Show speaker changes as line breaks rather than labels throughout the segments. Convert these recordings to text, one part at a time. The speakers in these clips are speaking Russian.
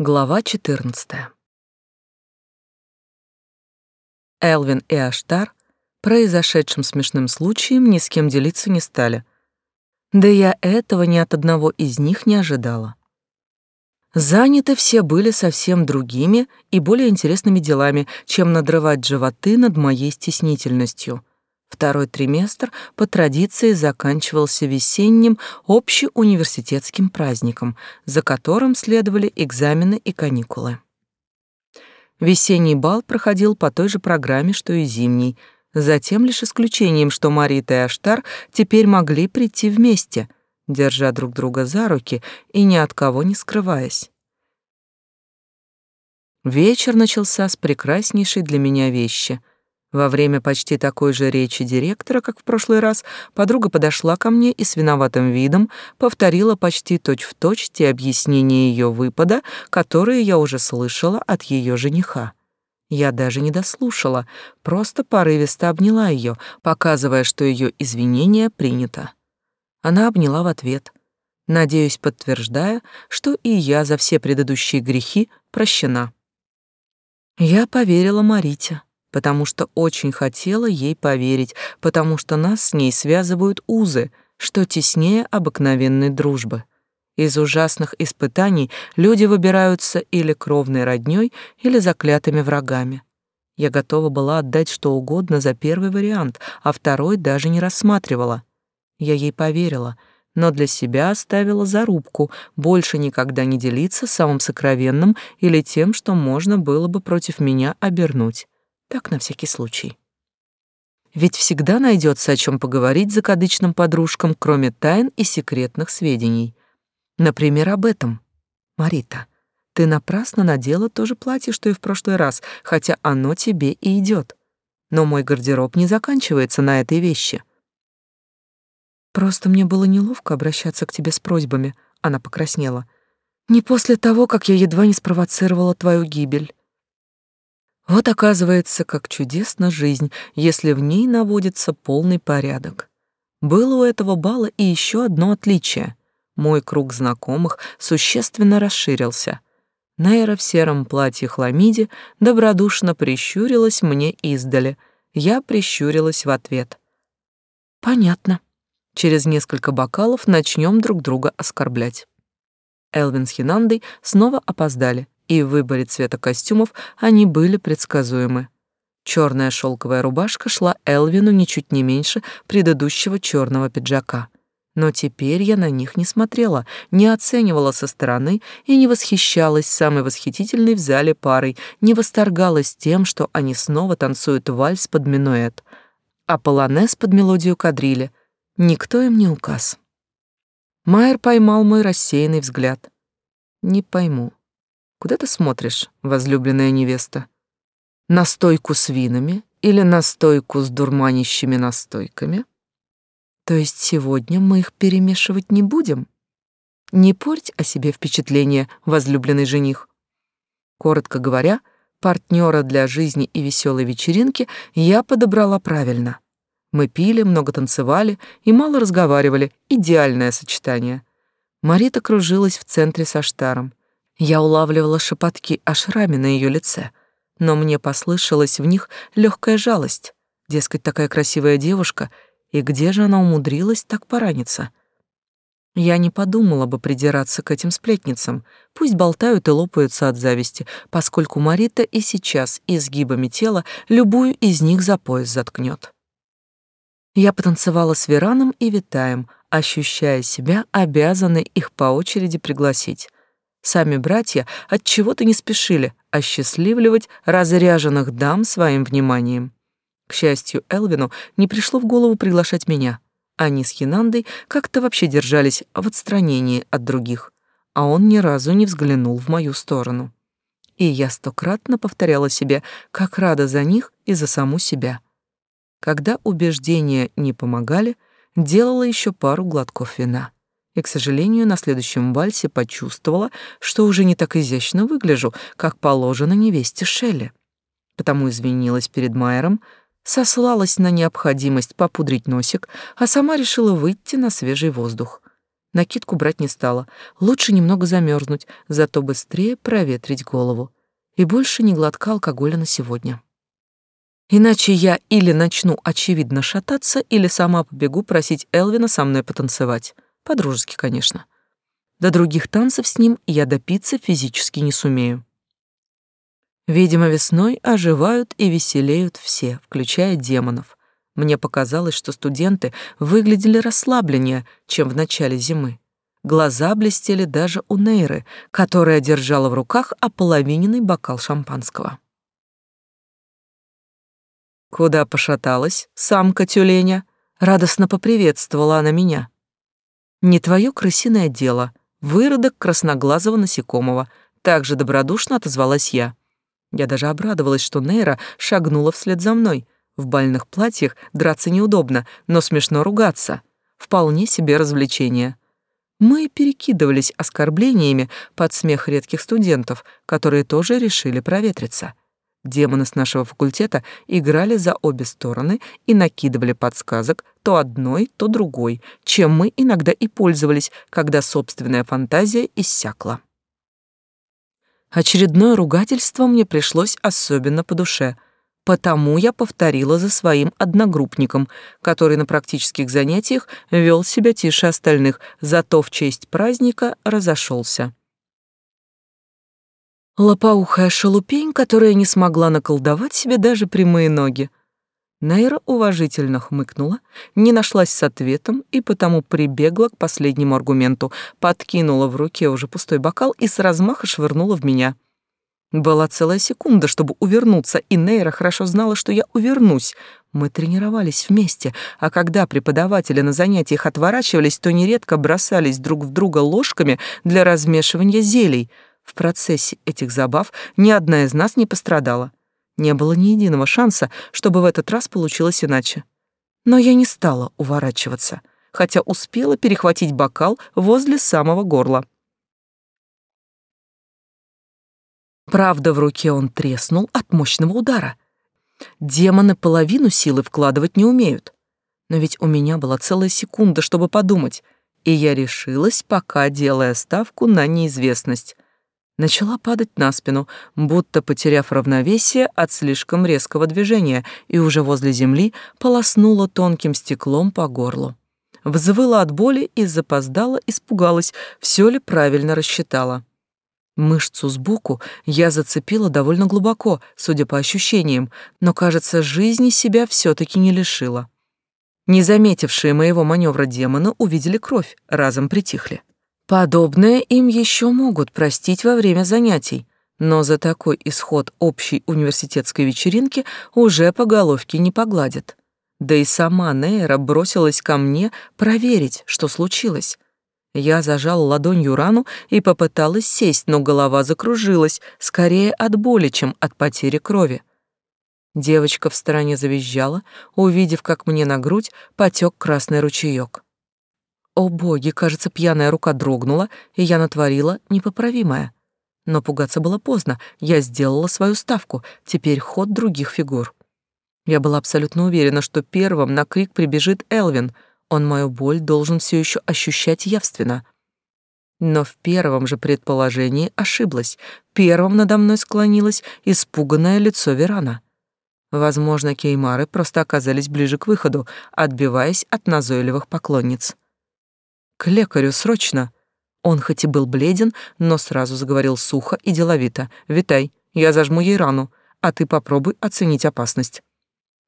Глава 14. Элвин и Аштар произошедшим смешным случаем ни с кем делиться не стали. Да я этого ни от одного из них не ожидала. Заняты все были совсем другими и более интересными делами, чем надрывать животы над моей стеснительностью — Второй триместр по традиции заканчивался весенним общеуниверситетским праздником, за которым следовали экзамены и каникулы. Весенний бал проходил по той же программе, что и зимний, за тем лишь исключением, что Марита и Аштар теперь могли прийти вместе, держа друг друга за руки и ни от кого не скрываясь. Вечер начался с прекраснейшей для меня вещи — во время почти такой же речи директора, как в прошлый раз, подруга подошла ко мне и с виноватым видом повторила почти точь-в-точь точь те объяснения ее выпада, которые я уже слышала от ее жениха. Я даже не дослушала, просто порывисто обняла ее, показывая, что ее извинение принято. Она обняла в ответ, надеюсь, подтверждая, что и я за все предыдущие грехи прощена. Я поверила Марите потому что очень хотела ей поверить, потому что нас с ней связывают узы, что теснее обыкновенной дружбы. Из ужасных испытаний люди выбираются или кровной роднёй, или заклятыми врагами. Я готова была отдать что угодно за первый вариант, а второй даже не рассматривала. Я ей поверила, но для себя оставила зарубку больше никогда не делиться самым сокровенным или тем, что можно было бы против меня обернуть. Так, на всякий случай. Ведь всегда найдется о чем поговорить закадычным подружкам, кроме тайн и секретных сведений. Например, об этом. Марита, ты напрасно надела то же платье, что и в прошлый раз, хотя оно тебе и идет. Но мой гардероб не заканчивается на этой вещи. Просто мне было неловко обращаться к тебе с просьбами, она покраснела. Не после того, как я едва не спровоцировала твою гибель. Вот оказывается, как чудесна жизнь, если в ней наводится полный порядок. Было у этого бала и еще одно отличие. Мой круг знакомых существенно расширился. Нейра в сером платье хламиде добродушно прищурилась мне издали. Я прищурилась в ответ. «Понятно. Через несколько бокалов начнем друг друга оскорблять». Элвин с Хинандой снова опоздали, и в выборе цвета костюмов они были предсказуемы. Черная шелковая рубашка шла Элвину ничуть не меньше предыдущего черного пиджака. Но теперь я на них не смотрела, не оценивала со стороны и не восхищалась самой восхитительной в зале парой, не восторгалась тем, что они снова танцуют вальс под минуэт, а полонез под мелодию кадрили. Никто им не указ. Майер поймал мой рассеянный взгляд. Не пойму, Куда ты смотришь, возлюбленная невеста? На стойку с винами или на стойку с дурманящими настойками? То есть сегодня мы их перемешивать не будем? Не порть о себе впечатление, возлюбленный жених. Коротко говоря, партнера для жизни и веселой вечеринки я подобрала правильно. Мы пили, много танцевали и мало разговаривали. Идеальное сочетание. Марита кружилась в центре со Штаром. Я улавливала шепотки о шраме на ее лице, но мне послышалась в них легкая жалость. Дескать, такая красивая девушка, и где же она умудрилась так пораниться? Я не подумала бы придираться к этим сплетницам. Пусть болтают и лопаются от зависти, поскольку Марита и сейчас изгибами тела любую из них за пояс заткнет. Я потанцевала с Вераном и Витаем, ощущая себя обязанной их по очереди пригласить. Сами братья от чего-то не спешили осчастливливать разряженных дам своим вниманием. К счастью, Элвину не пришло в голову приглашать меня. Они с Хинандой как-то вообще держались в отстранении от других, а он ни разу не взглянул в мою сторону. И я стократно повторяла себе, как рада за них и за саму себя. Когда убеждения не помогали, делала еще пару глотков вина и, к сожалению, на следующем вальсе почувствовала, что уже не так изящно выгляжу, как положено невесте Шелли. Потому извинилась перед Майером, сослалась на необходимость попудрить носик, а сама решила выйти на свежий воздух. Накидку брать не стала. Лучше немного замерзнуть, зато быстрее проветрить голову. И больше не глотка алкоголя на сегодня. Иначе я или начну очевидно шататься, или сама побегу просить Элвина со мной потанцевать. По-дружески, конечно. До других танцев с ним я допиться физически не сумею. Видимо, весной оживают и веселеют все, включая демонов. Мне показалось, что студенты выглядели расслабленнее, чем в начале зимы. Глаза блестели даже у Нейры, которая держала в руках ополовиненный бокал шампанского. «Куда пошаталась, самка тюленя?» — радостно поприветствовала она меня. «Не твое крысиное дело, выродок красноглазого насекомого», — также добродушно отозвалась я. Я даже обрадовалась, что Нейра шагнула вслед за мной — в бальных платьях драться неудобно, но смешно ругаться. Вполне себе развлечение. Мы перекидывались оскорблениями под смех редких студентов, которые тоже решили проветриться. Демоны с нашего факультета играли за обе стороны и накидывали подсказок то одной, то другой, чем мы иногда и пользовались, когда собственная фантазия иссякла. Очередное ругательство мне пришлось особенно по душе — Потому я повторила за своим одногруппником, который на практических занятиях вел себя тише остальных, зато в честь праздника разошелся. Лопоухая шалупень, которая не смогла наколдовать себе даже прямые ноги. Найра уважительно хмыкнула, не нашлась с ответом и потому прибегла к последнему аргументу, подкинула в руке уже пустой бокал и с размаха швырнула в меня — была целая секунда, чтобы увернуться, и Нейра хорошо знала, что я увернусь. Мы тренировались вместе, а когда преподаватели на занятиях отворачивались, то нередко бросались друг в друга ложками для размешивания зелий. В процессе этих забав ни одна из нас не пострадала. Не было ни единого шанса, чтобы в этот раз получилось иначе. Но я не стала уворачиваться, хотя успела перехватить бокал возле самого горла. Правда, в руке он треснул от мощного удара. Демоны половину силы вкладывать не умеют. Но ведь у меня была целая секунда, чтобы подумать, и я решилась, пока делая ставку на неизвестность. Начала падать на спину, будто потеряв равновесие от слишком резкого движения, и уже возле земли полоснула тонким стеклом по горлу. Взвыла от боли и запоздала, испугалась, все ли правильно рассчитала. Мышцу сбоку я зацепила довольно глубоко, судя по ощущениям, но, кажется, жизни себя все таки не лишила. Не заметившие моего маневра демона увидели кровь, разом притихли. Подобное им еще могут простить во время занятий, но за такой исход общей университетской вечеринки уже по головке не погладят. Да и сама Нейра бросилась ко мне проверить, что случилось. Я зажала ладонью рану и попыталась сесть, но голова закружилась, скорее от боли, чем от потери крови. Девочка в стороне завизжала, увидев, как мне на грудь потек красный ручеек. О боги, кажется, пьяная рука дрогнула, и я натворила непоправимое. Но пугаться было поздно, я сделала свою ставку, теперь ход других фигур. Я была абсолютно уверена, что первым на крик прибежит Элвин — он мою боль должен все еще ощущать явственно. Но в первом же предположении ошиблась. Первым надо мной склонилось испуганное лицо Верана. Возможно, кеймары просто оказались ближе к выходу, отбиваясь от назойливых поклонниц. «К лекарю, срочно!» Он хоть и был бледен, но сразу заговорил сухо и деловито. «Витай, я зажму ей рану, а ты попробуй оценить опасность».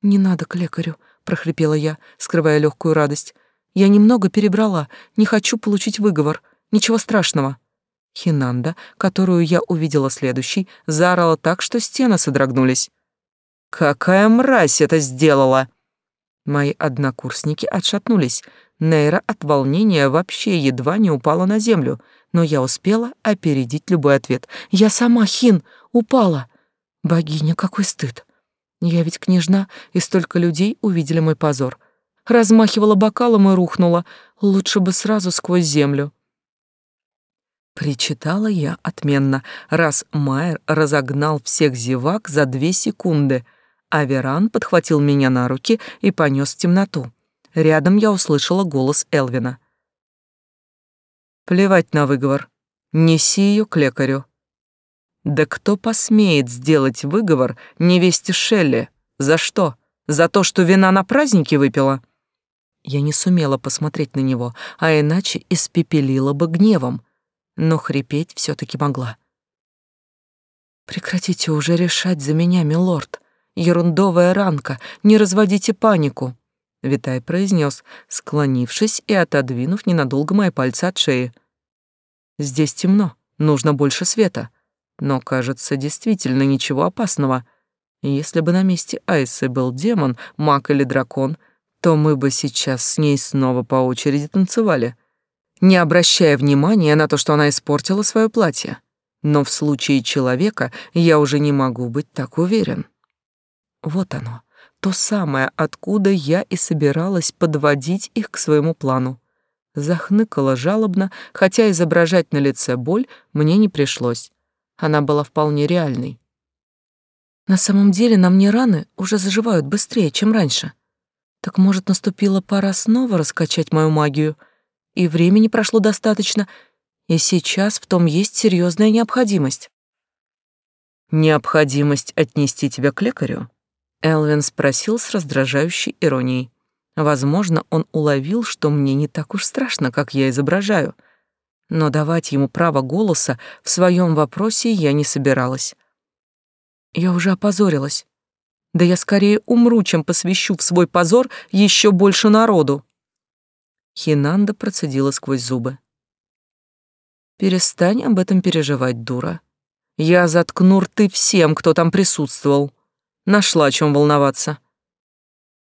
«Не надо к лекарю», прохрипела я, скрывая легкую радость. Я немного перебрала, не хочу получить выговор. Ничего страшного. Хинанда, которую я увидела следующей, заорала так, что стены содрогнулись. «Какая мразь это сделала!» Мои однокурсники отшатнулись. Нейра от волнения вообще едва не упала на землю, но я успела опередить любой ответ. «Я сама, Хин, упала!» «Богиня, какой стыд!» Я ведь княжна, и столько людей увидели мой позор. Размахивала бокалом и рухнула, лучше бы сразу сквозь землю. Причитала я отменно, раз Майер разогнал всех зевак за две секунды, а Веран подхватил меня на руки и понес в темноту. Рядом я услышала голос Элвина. Плевать на выговор. Неси ее к лекарю. Да кто посмеет сделать выговор невесте Шелли? За что? За то, что вина на празднике выпила? Я не сумела посмотреть на него, а иначе испепелила бы гневом, но хрипеть все таки могла. Прекратите уже решать за меня, милорд. Ерундовая ранка, не разводите панику. Витай произнес, склонившись и отодвинув ненадолго мои пальцы от шеи. Здесь темно, нужно больше света. Но, кажется, действительно ничего опасного. Если бы на месте Айсы был демон, маг или дракон, то мы бы сейчас с ней снова по очереди танцевали, не обращая внимания на то, что она испортила свое платье. Но в случае человека я уже не могу быть так уверен. Вот оно, то самое, откуда я и собиралась подводить их к своему плану. Захныкала жалобно, хотя изображать на лице боль мне не пришлось. Она была вполне реальной. На самом деле на мне раны уже заживают быстрее, чем раньше. Так может, наступила пора снова раскачать мою магию? И времени прошло достаточно, и сейчас в том есть серьезная необходимость. Необходимость отнести тебя к лекарю? Элвин спросил с раздражающей иронией. Возможно, он уловил, что мне не так уж страшно, как я изображаю — но давать ему право голоса в своем вопросе я не собиралась. Я уже опозорилась. Да я скорее умру, чем посвящу в свой позор еще больше народу. Хинанда процедила сквозь зубы. Перестань об этом переживать, дура. Я заткну рты всем, кто там присутствовал. Нашла о чем волноваться.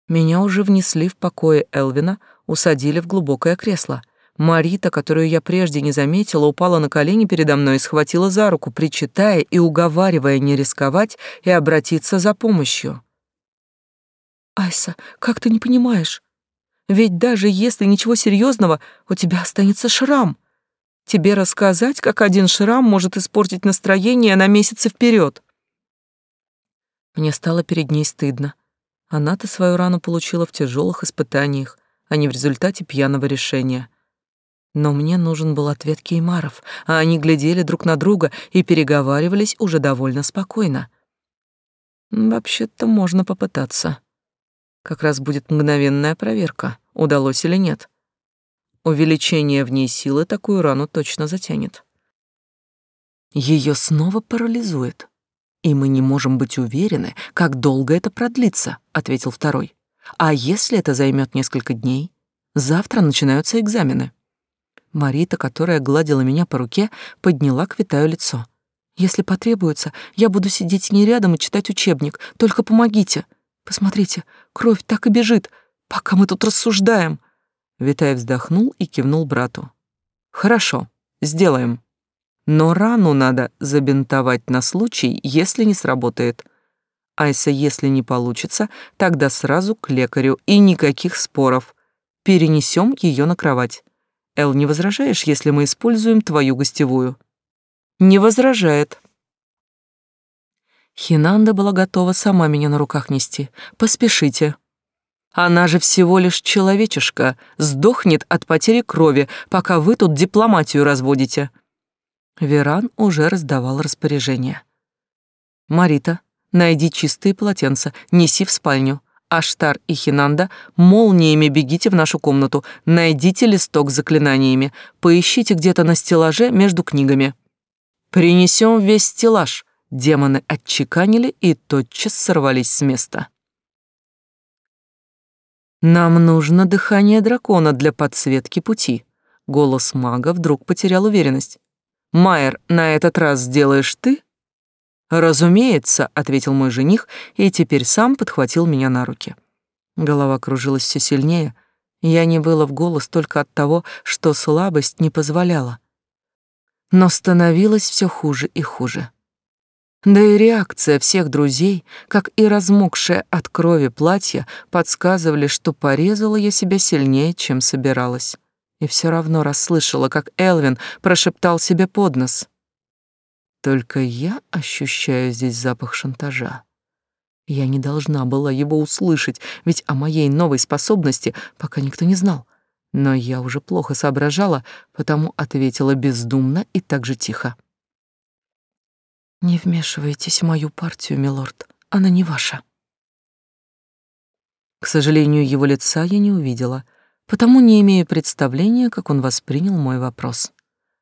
Меня уже внесли в покое Элвина, усадили в глубокое кресло — Марита, которую я прежде не заметила, упала на колени передо мной и схватила за руку, причитая и уговаривая не рисковать и обратиться за помощью. «Айса, как ты не понимаешь? Ведь даже если ничего серьезного, у тебя останется шрам. Тебе рассказать, как один шрам может испортить настроение на месяцы вперед. Мне стало перед ней стыдно. Она-то свою рану получила в тяжелых испытаниях, а не в результате пьяного решения. Но мне нужен был ответ Кеймаров, а они глядели друг на друга и переговаривались уже довольно спокойно. Вообще-то можно попытаться. Как раз будет мгновенная проверка, удалось или нет. Увеличение в ней силы такую рану точно затянет. Ее снова парализует. И мы не можем быть уверены, как долго это продлится, ответил второй. А если это займет несколько дней? Завтра начинаются экзамены. Марита, которая гладила меня по руке, подняла к Витаю лицо. «Если потребуется, я буду сидеть с ней рядом и читать учебник. Только помогите. Посмотрите, кровь так и бежит, пока мы тут рассуждаем». Витай вздохнул и кивнул брату. «Хорошо, сделаем. Но рану надо забинтовать на случай, если не сработает. Айса, если не получится, тогда сразу к лекарю и никаких споров. Перенесем ее на кровать. Эл, не возражаешь, если мы используем твою гостевую? Не возражает. Хинанда была готова сама меня на руках нести. Поспешите. Она же всего лишь человечешка, сдохнет от потери крови, пока вы тут дипломатию разводите. Веран уже раздавал распоряжение. Марита, найди чистые полотенца, неси в спальню. Аштар и Хинанда, молниями бегите в нашу комнату, найдите листок с заклинаниями, поищите где-то на стеллаже между книгами. Принесем весь стеллаж. Демоны отчеканили и тотчас сорвались с места. Нам нужно дыхание дракона для подсветки пути. Голос мага вдруг потерял уверенность. Майер, на этот раз сделаешь ты? «Разумеется», — ответил мой жених и теперь сам подхватил меня на руки. Голова кружилась все сильнее. Я не было в голос только от того, что слабость не позволяла. Но становилось все хуже и хуже. Да и реакция всех друзей, как и размокшее от крови платье, подсказывали, что порезала я себя сильнее, чем собиралась. И все равно расслышала, как Элвин прошептал себе под нос. Только я ощущаю здесь запах шантажа. Я не должна была его услышать, ведь о моей новой способности пока никто не знал. Но я уже плохо соображала, потому ответила бездумно и так же тихо. «Не вмешивайтесь в мою партию, милорд, она не ваша». К сожалению, его лица я не увидела, потому не имею представления, как он воспринял мой вопрос.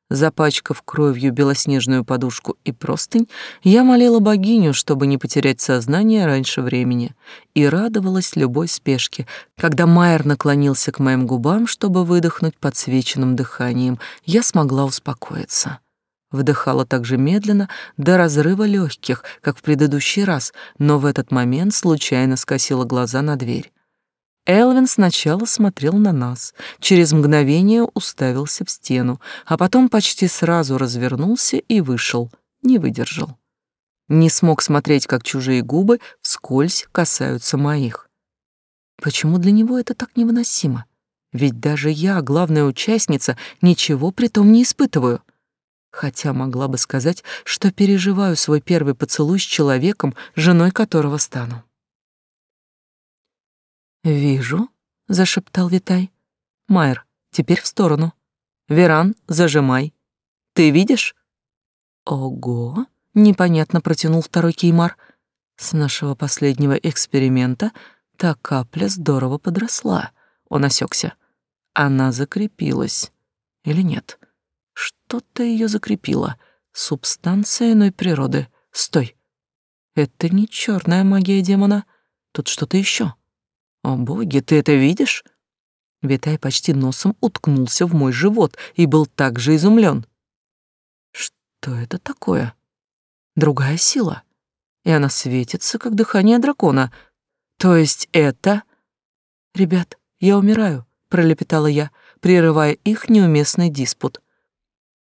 Запачкав кровью белоснежную подушку и простынь, я молила богиню, чтобы не потерять сознание раньше времени, и радовалась любой спешке. Когда Майер наклонился к моим губам, чтобы выдохнуть подсвеченным дыханием, я смогла успокоиться. Вдыхала так же медленно, до разрыва легких, как в предыдущий раз, но в этот момент случайно скосила глаза на дверь. Элвин сначала смотрел на нас, через мгновение уставился в стену, а потом почти сразу развернулся и вышел, не выдержал. Не смог смотреть, как чужие губы вскользь касаются моих. Почему для него это так невыносимо? Ведь даже я, главная участница, ничего при том не испытываю. Хотя могла бы сказать, что переживаю свой первый поцелуй с человеком, женой которого стану. «Вижу», — зашептал Витай. «Майер, теперь в сторону. Веран, зажимай. Ты видишь?» «Ого!» — непонятно протянул второй Кеймар. «С нашего последнего эксперимента та капля здорово подросла». Он осекся. Она закрепилась. Или нет? Что-то ее закрепило. Субстанция иной природы. Стой. Это не черная магия демона. Тут что-то еще. «О боги, ты это видишь?» Витай почти носом уткнулся в мой живот и был так же изумлен. «Что это такое?» «Другая сила. И она светится, как дыхание дракона. То есть это...» «Ребят, я умираю», — пролепетала я, прерывая их неуместный диспут.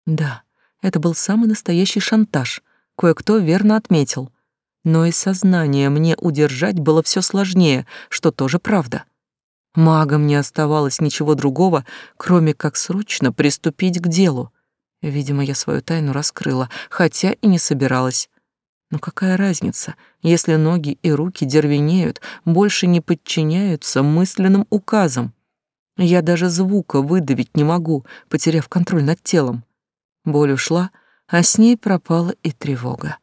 Да, это был самый настоящий шантаж. Кое-кто верно отметил но и сознание мне удержать было все сложнее, что тоже правда. Магам не оставалось ничего другого, кроме как срочно приступить к делу. Видимо, я свою тайну раскрыла, хотя и не собиралась. Но какая разница, если ноги и руки дервенеют, больше не подчиняются мысленным указам? Я даже звука выдавить не могу, потеряв контроль над телом. Боль ушла, а с ней пропала и тревога.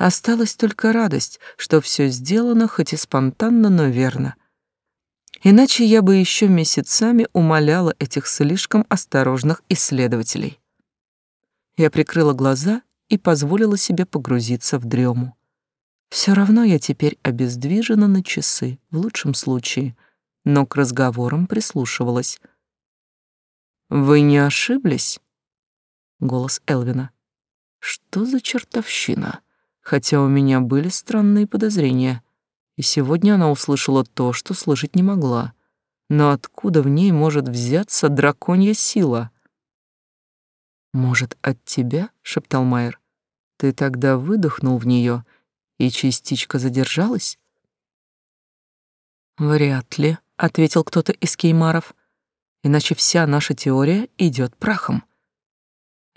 Осталась только радость, что все сделано, хоть и спонтанно, но верно. Иначе я бы еще месяцами умоляла этих слишком осторожных исследователей. Я прикрыла глаза и позволила себе погрузиться в дрему. Все равно я теперь обездвижена на часы, в лучшем случае, но к разговорам прислушивалась. «Вы не ошиблись?» Голос Элвина. «Что за чертовщина?» Хотя у меня были странные подозрения. И сегодня она услышала то, что слышать не могла. Но откуда в ней может взяться драконья сила? «Может, от тебя?» — шептал Майер. «Ты тогда выдохнул в нее, и частичка задержалась?» «Вряд ли», — ответил кто-то из кеймаров. «Иначе вся наша теория идет прахом».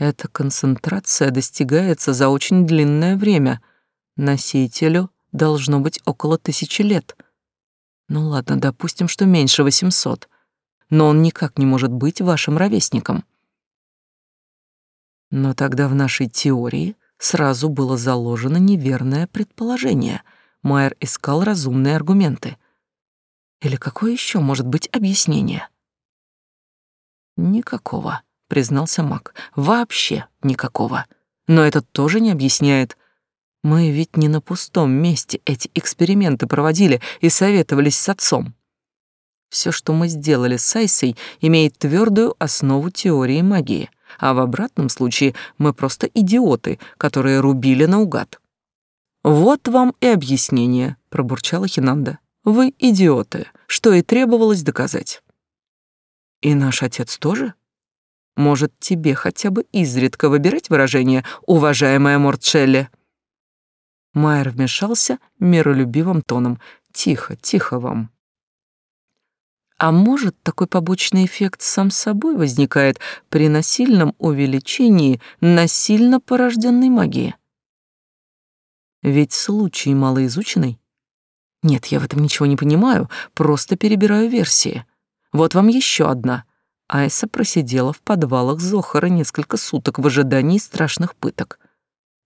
Эта концентрация достигается за очень длинное время. Носителю должно быть около тысячи лет. Ну ладно, допустим, что меньше 800. Но он никак не может быть вашим ровесником. Но тогда в нашей теории сразу было заложено неверное предположение. Майер искал разумные аргументы. Или какое еще может быть объяснение? Никакого признался Мак. Вообще никакого. Но это тоже не объясняет. Мы ведь не на пустом месте эти эксперименты проводили и советовались с отцом. Все, что мы сделали с Айсой, имеет твердую основу теории магии, а в обратном случае мы просто идиоты, которые рубили наугад. «Вот вам и объяснение», — пробурчала Хинанда. «Вы идиоты, что и требовалось доказать». «И наш отец тоже?» Может, тебе хотя бы изредка выбирать выражение «уважаемая Мортшелли»?» Майер вмешался миролюбивым тоном. «Тихо, тихо вам». А может, такой побочный эффект сам собой возникает при насильном увеличении насильно порожденной магии? Ведь случай малоизученный. Нет, я в этом ничего не понимаю, просто перебираю версии. Вот вам еще одна — Айса просидела в подвалах Зохара несколько суток в ожидании страшных пыток.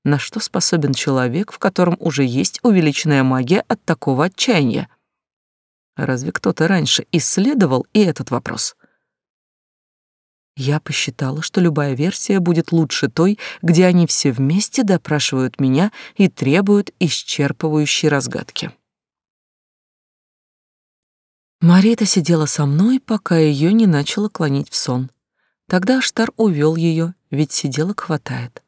На что способен человек, в котором уже есть увеличенная магия от такого отчаяния? Разве кто-то раньше исследовал и этот вопрос? Я посчитала, что любая версия будет лучше той, где они все вместе допрашивают меня и требуют исчерпывающей разгадки. Марита сидела со мной, пока ее не начало клонить в сон. Тогда Аштар увел ее, ведь сиделок хватает.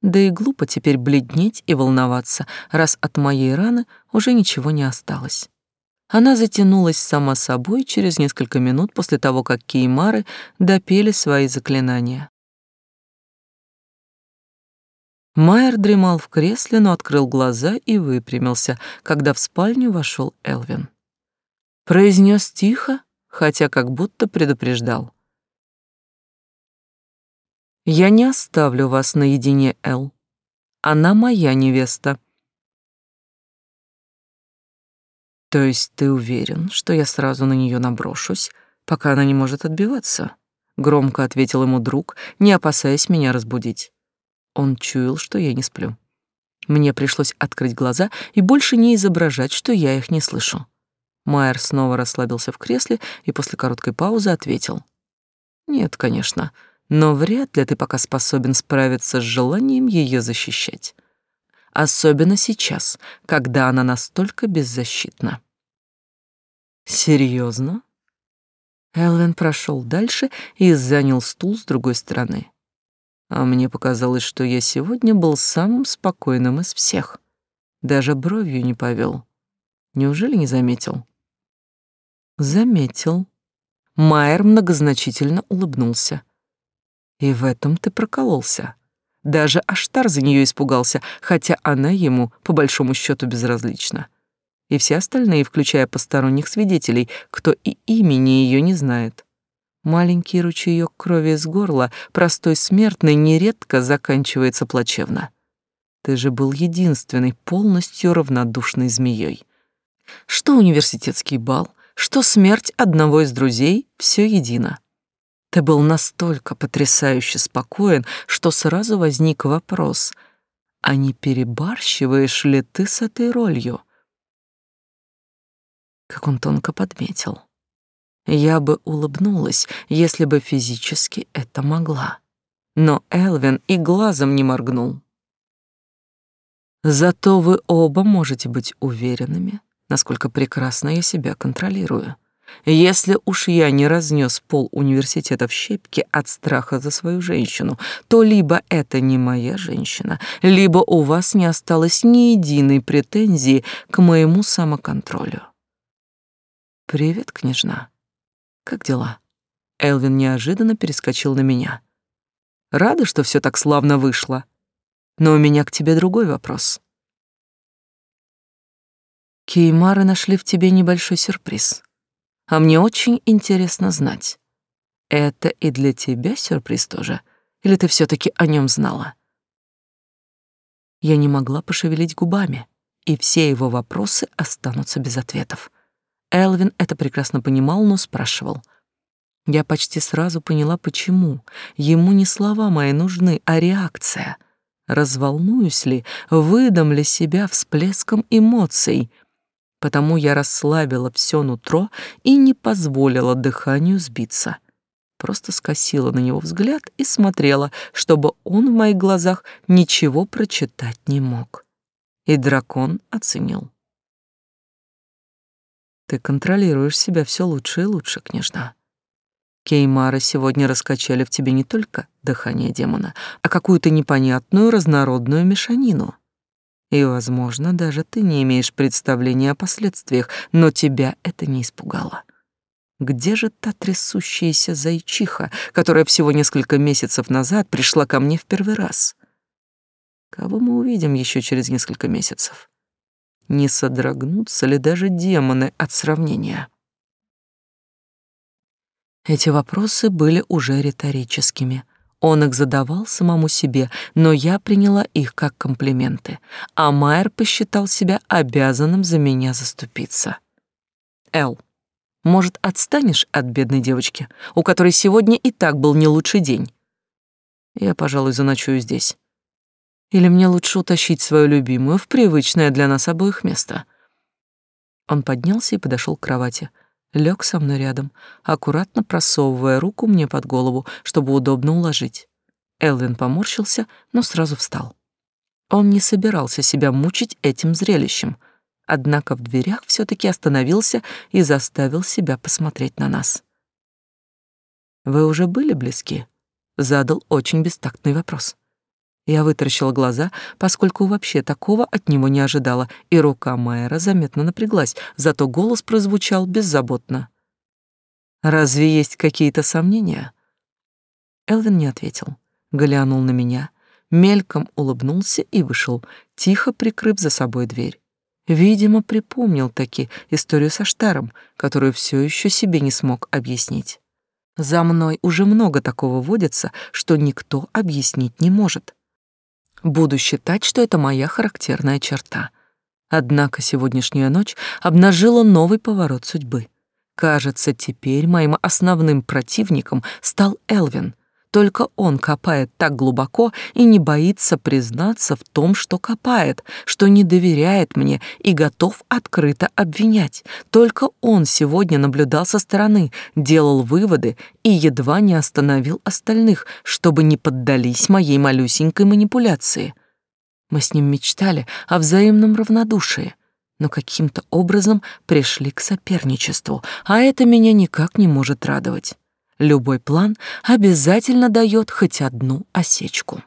Да и глупо теперь бледнеть и волноваться, раз от моей раны уже ничего не осталось. Она затянулась сама собой через несколько минут после того, как кеймары допели свои заклинания. Майер дремал в кресле, но открыл глаза и выпрямился, когда в спальню вошел Элвин. Произнес тихо, хотя как будто предупреждал. «Я не оставлю вас наедине, Эл. Она моя невеста». То есть ты уверен, что я сразу на нее наброшусь, пока она не может отбиваться? Громко ответил ему друг, не опасаясь меня разбудить. Он чуял, что я не сплю. Мне пришлось открыть глаза и больше не изображать, что я их не слышу. Майер снова расслабился в кресле и после короткой паузы ответил. «Нет, конечно, но вряд ли ты пока способен справиться с желанием ее защищать особенно сейчас, когда она настолько беззащитна. Серьезно? Элвин прошел дальше и занял стул с другой стороны. А мне показалось, что я сегодня был самым спокойным из всех. Даже бровью не повел. Неужели не заметил? Заметил. Майер многозначительно улыбнулся. И в этом ты прокололся. Даже Аштар за нее испугался, хотя она ему, по большому счету, безразлична. И все остальные, включая посторонних свидетелей, кто и имени ее не знает. Маленький ручеек крови из горла простой смертной нередко заканчивается плачевно. Ты же был единственной полностью равнодушной змеей. Что университетский бал, что смерть одного из друзей — все едино. Ты был настолько потрясающе спокоен, что сразу возник вопрос, а не перебарщиваешь ли ты с этой ролью? Как он тонко подметил. Я бы улыбнулась, если бы физически это могла. Но Элвин и глазом не моргнул. Зато вы оба можете быть уверенными, насколько прекрасно я себя контролирую. Если уж я не разнес пол университета в щепки от страха за свою женщину, то либо это не моя женщина, либо у вас не осталось ни единой претензии к моему самоконтролю. Привет, княжна. Как дела? Элвин неожиданно перескочил на меня. Рада, что все так славно вышло. Но у меня к тебе другой вопрос. Кеймары нашли в тебе небольшой сюрприз. А мне очень интересно знать, это и для тебя сюрприз тоже, или ты все таки о нем знала? Я не могла пошевелить губами, и все его вопросы останутся без ответов. Элвин это прекрасно понимал, но спрашивал. Я почти сразу поняла, почему. Ему не слова мои нужны, а реакция. Разволнуюсь ли, выдам ли себя всплеском эмоций — потому я расслабила все нутро и не позволила дыханию сбиться. Просто скосила на него взгляд и смотрела, чтобы он в моих глазах ничего прочитать не мог. И дракон оценил. Ты контролируешь себя все лучше и лучше, княжна. Кеймары сегодня раскачали в тебе не только дыхание демона, а какую-то непонятную разнородную мешанину. И, возможно, даже ты не имеешь представления о последствиях, но тебя это не испугало. Где же та трясущаяся зайчиха, которая всего несколько месяцев назад пришла ко мне в первый раз? Кого мы увидим еще через несколько месяцев? Не содрогнутся ли даже демоны от сравнения? Эти вопросы были уже риторическими. Он их задавал самому себе, но я приняла их как комплименты, а Майер посчитал себя обязанным за меня заступиться. Эл, Может, отстанешь от бедной девочки, у которой сегодня и так был не лучший день? Я, пожалуй, заночую здесь. Или мне лучше утащить свою любимую в привычное для нас обоих место? Он поднялся и подошел к кровати, лег со мной рядом, аккуратно просовывая руку мне под голову, чтобы удобно уложить. Элвин поморщился, но сразу встал. Он не собирался себя мучить этим зрелищем — однако в дверях все таки остановился и заставил себя посмотреть на нас. «Вы уже были близки?» — задал очень бестактный вопрос. Я вытаращила глаза, поскольку вообще такого от него не ожидала, и рука Майера заметно напряглась, зато голос прозвучал беззаботно. «Разве есть какие-то сомнения?» Элвин не ответил, глянул на меня, мельком улыбнулся и вышел, тихо прикрыв за собой дверь. Видимо, припомнил таки историю со Штаром, которую все еще себе не смог объяснить. За мной уже много такого водится, что никто объяснить не может. Буду считать, что это моя характерная черта. Однако сегодняшняя ночь обнажила новый поворот судьбы. Кажется, теперь моим основным противником стал Элвин — только он копает так глубоко и не боится признаться в том, что копает, что не доверяет мне и готов открыто обвинять. Только он сегодня наблюдал со стороны, делал выводы и едва не остановил остальных, чтобы не поддались моей малюсенькой манипуляции. Мы с ним мечтали о взаимном равнодушии, но каким-то образом пришли к соперничеству, а это меня никак не может радовать. Любой план обязательно дает хоть одну осечку.